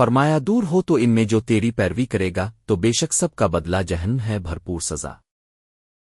فرمایا دور ہو تو ان میں جو تیری پیروی کرے گا، تو بے شک سب کا بدلہ جہن ہے، بھرپور سزا۔